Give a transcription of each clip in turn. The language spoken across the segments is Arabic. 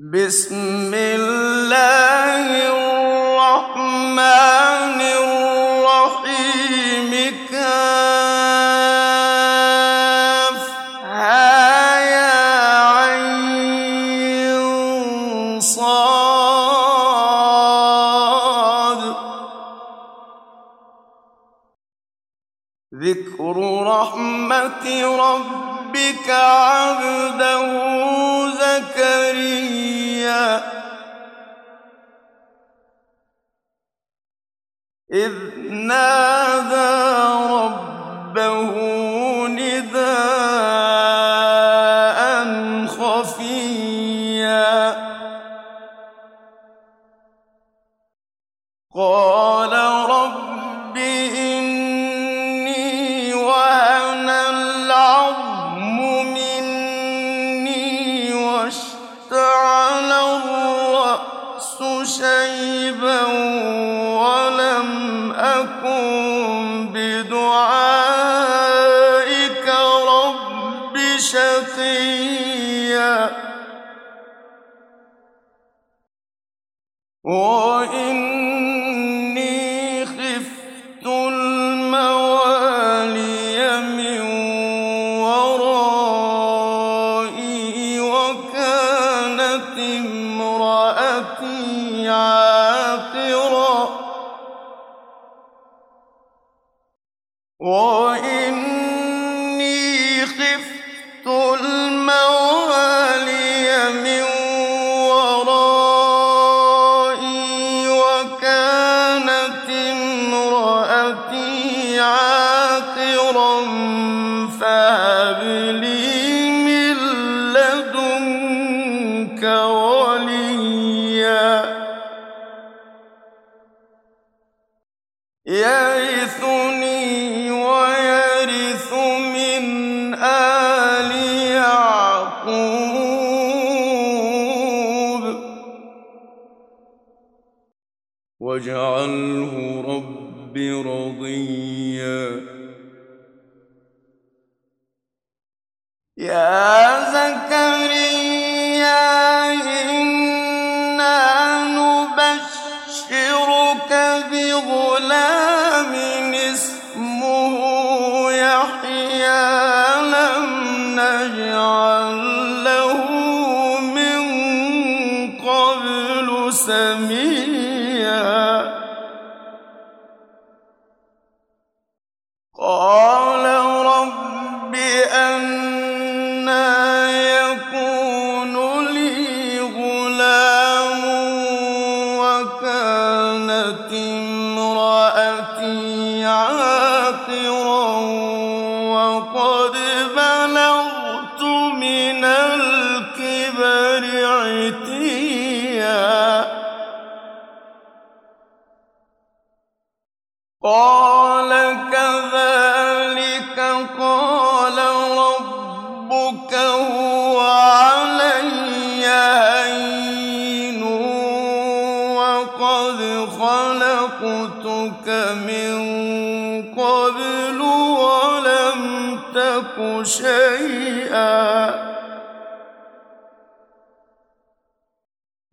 بسم الله الرحمن الرحيم. كاف. يا عين صاد. ذكر رحمة ربك عبده وإن يبشرك بغلام اسمه من قبل ولم تك شيئا.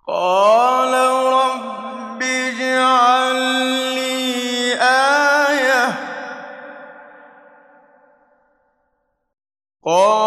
قال رب اجعل لي آية. قال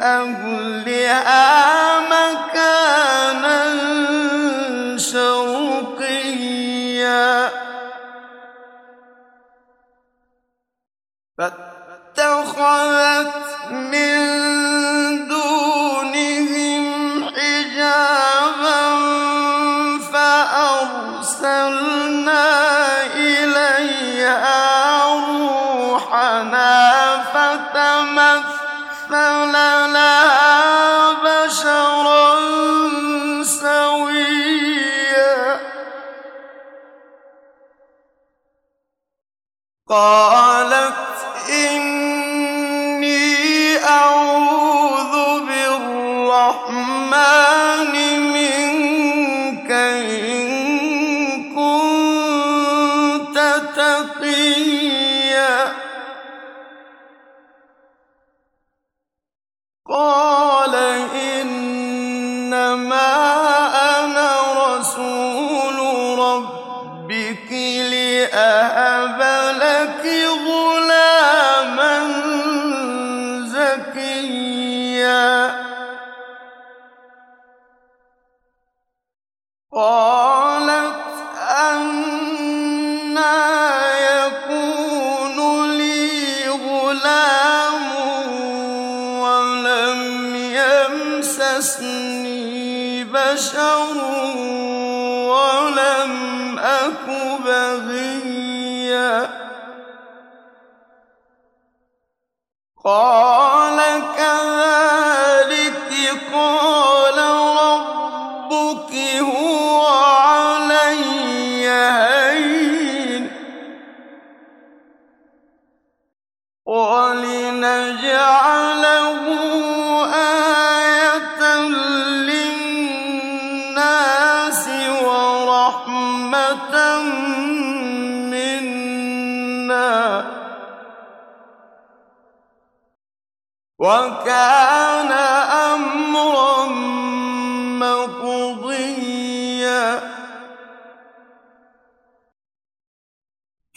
أهلها مكانا شرقيا. فاتخذت من بشر ولم أك بغيا. قال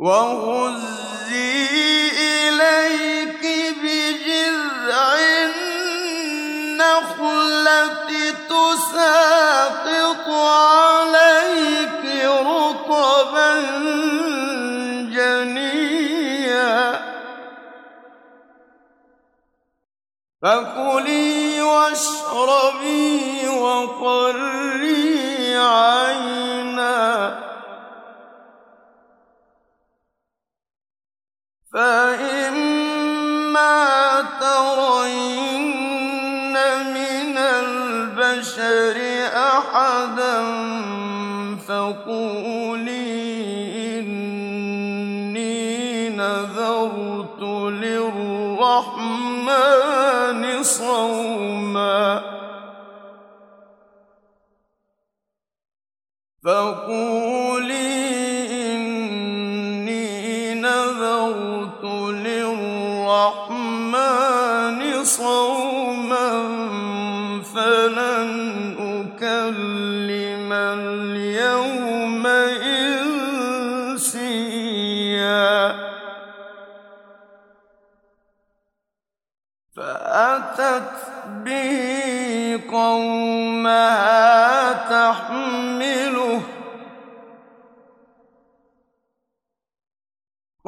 وهزي إليك بجذع النخلة تساقط عليك رطبا جنيا فكلي واشربي وقري عيني فإما ترين من البشر أحدا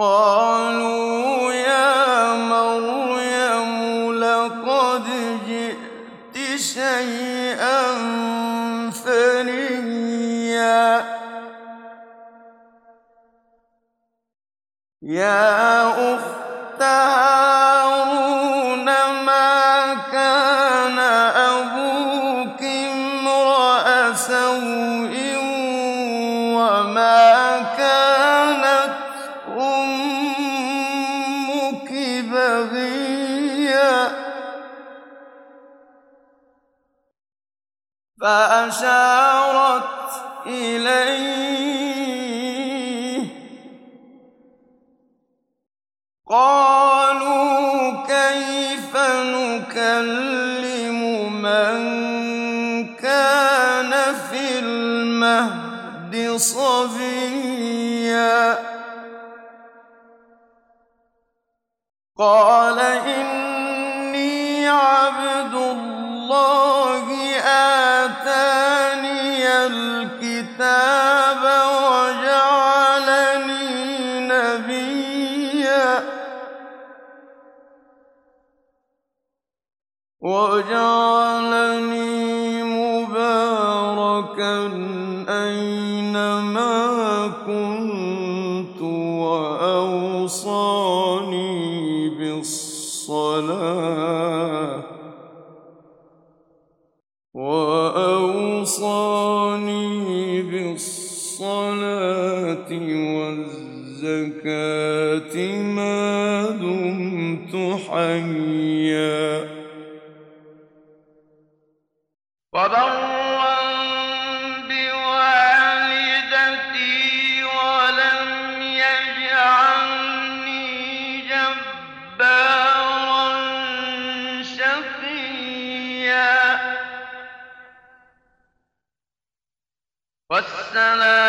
قالوا يا مريم لقد جئت شيئا فريا والزكاة ما دمت حيا وبرا بوالدتي ولم يجعلني جبارا شقيا والسلام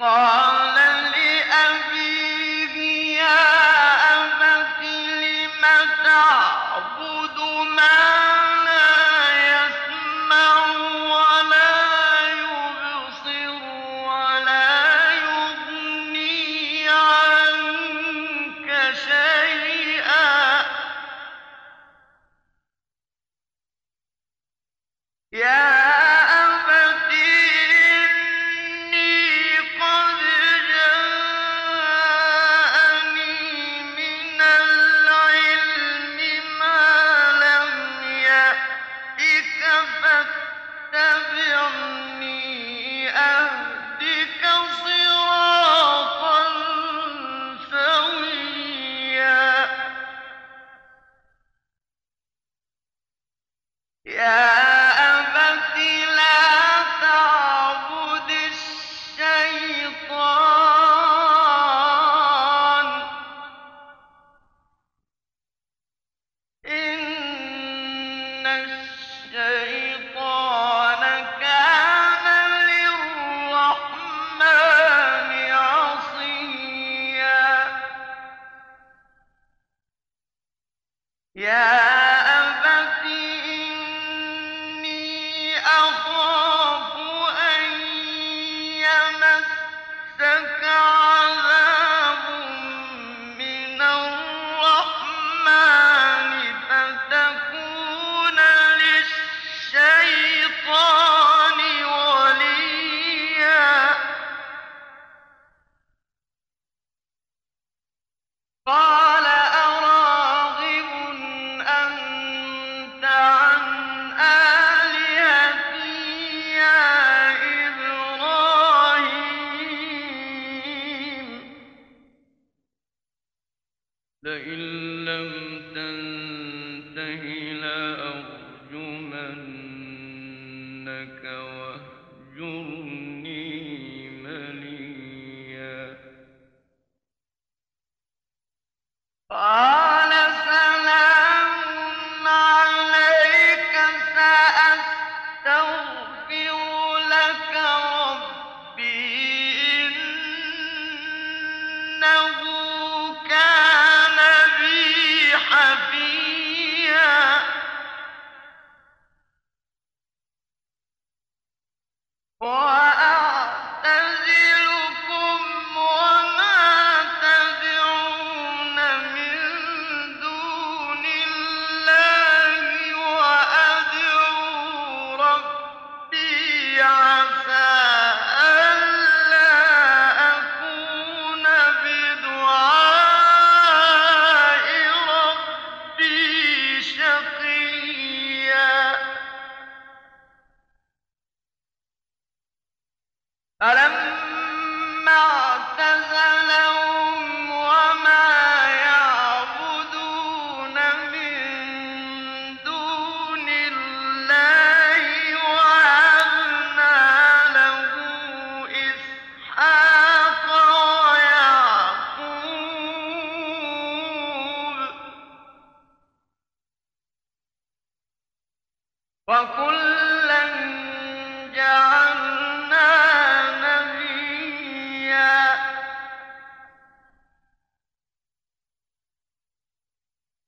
إذ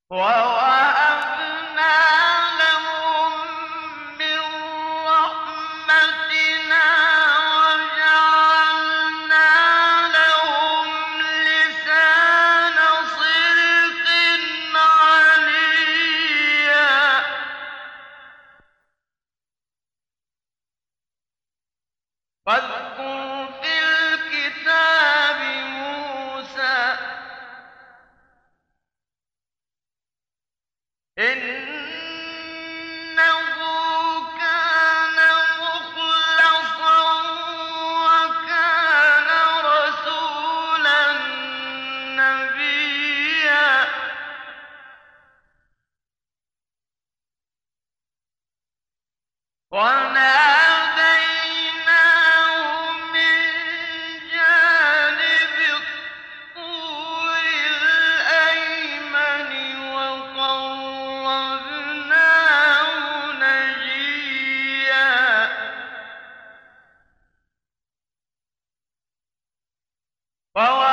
Wow. وَوَهَبْنَا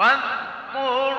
وَاذْكُرْ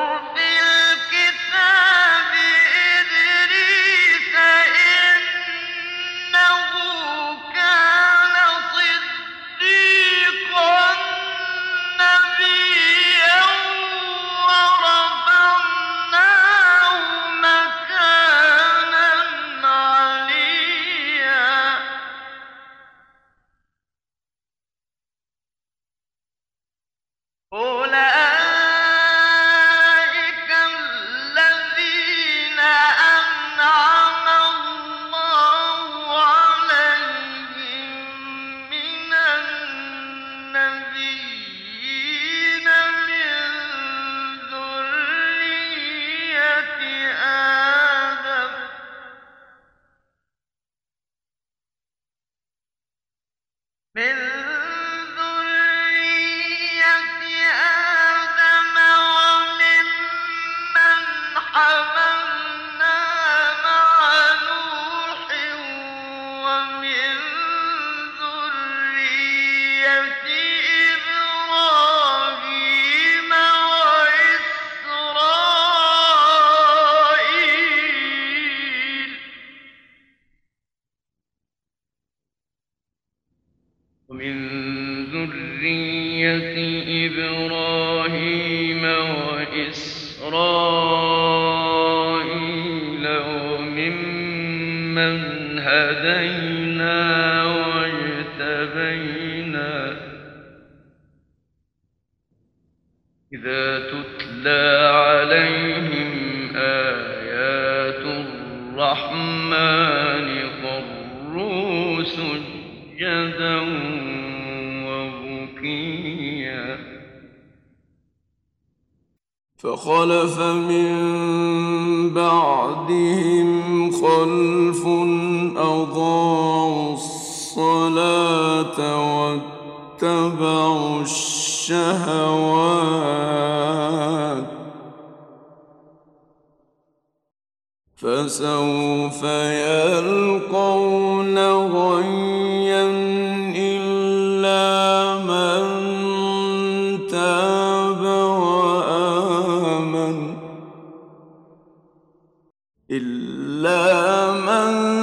إلا من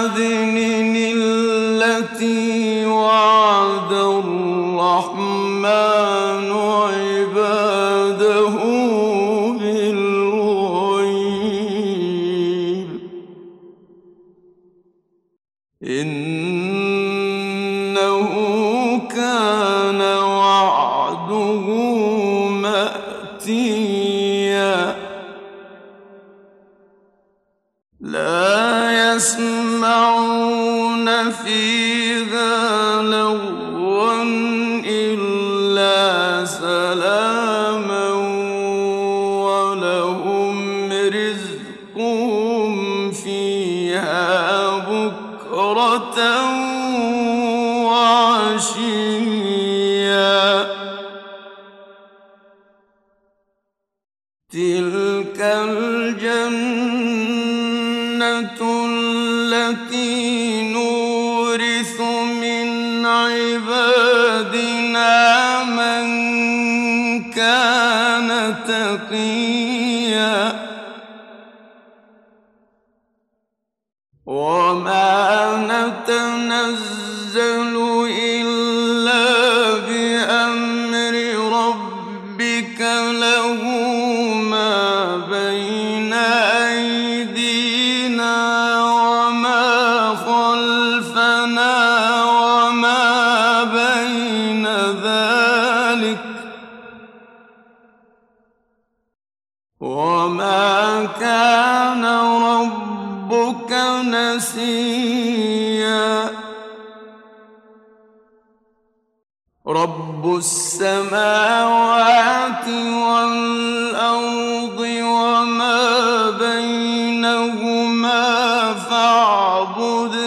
عدن فيها بكرة وعشيا تلك الجنة التي نورث من عبادنا من كان تقيا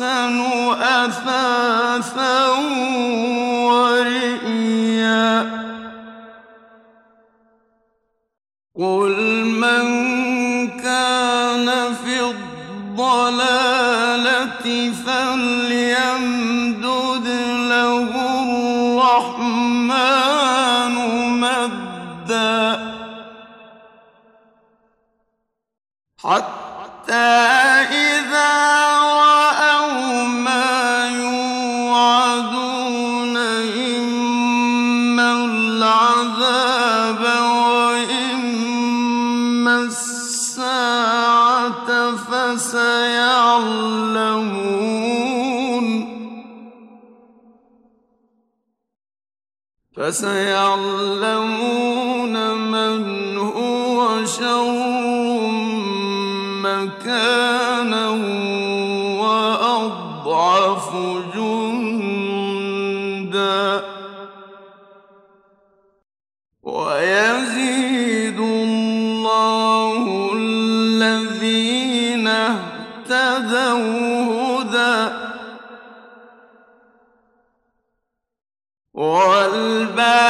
أحسن أثاثا ورئيا. قل من كان في الضلالة فليمدد له الرحمن مدا. حتى فسيعلمون والباقي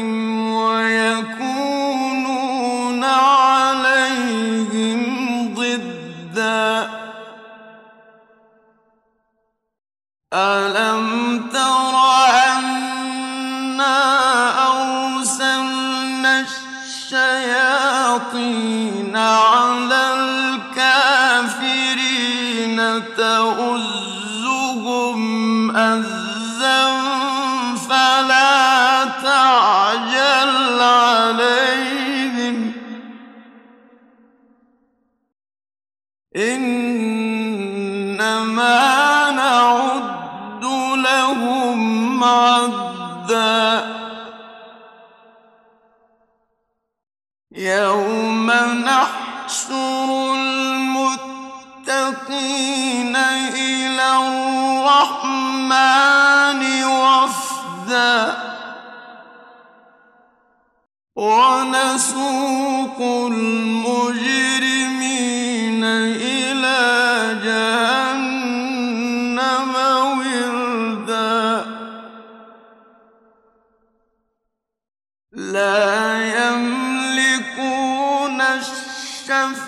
إنما نعد لهم عدا. يوم نحشر المتقين إلى الرحمن وفدا. ونسوق المجرمين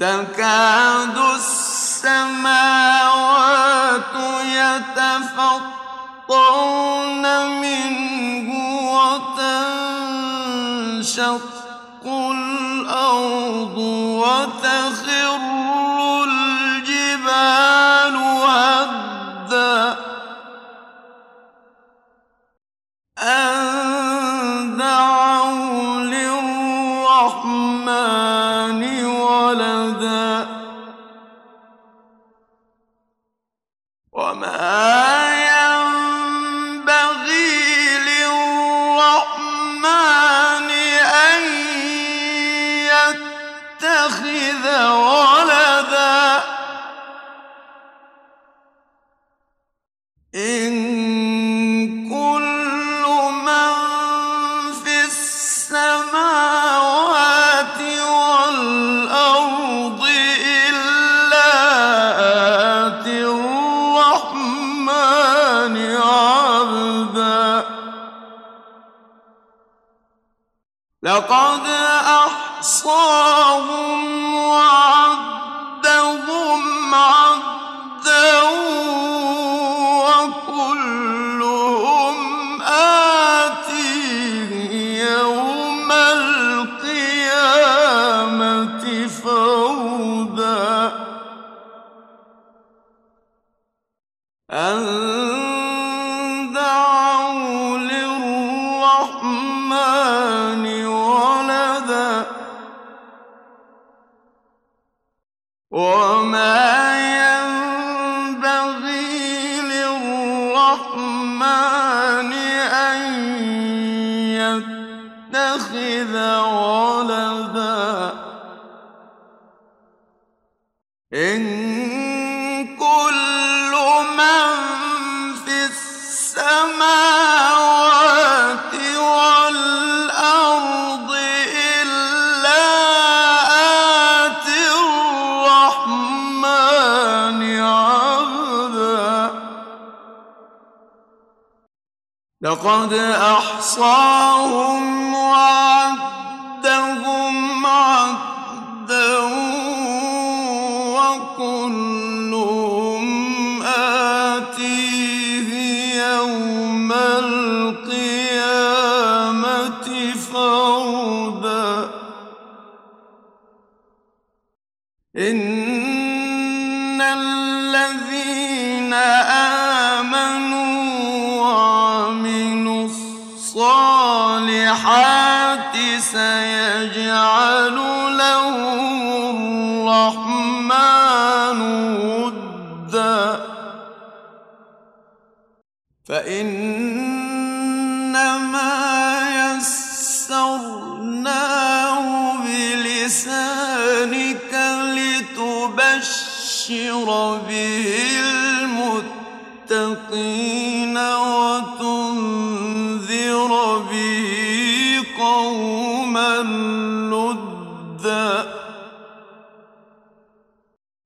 تكاد السماوات يتفطرن منه وتنشق الأرض وتخر أحصاهم لقد أحصاهم وعدهم عدا وكلهم آتيه يوم القيامة فردا سيجعل لهم الرحمن ودا. فإنما يسرناه بلسانك لتبشر به المتقين.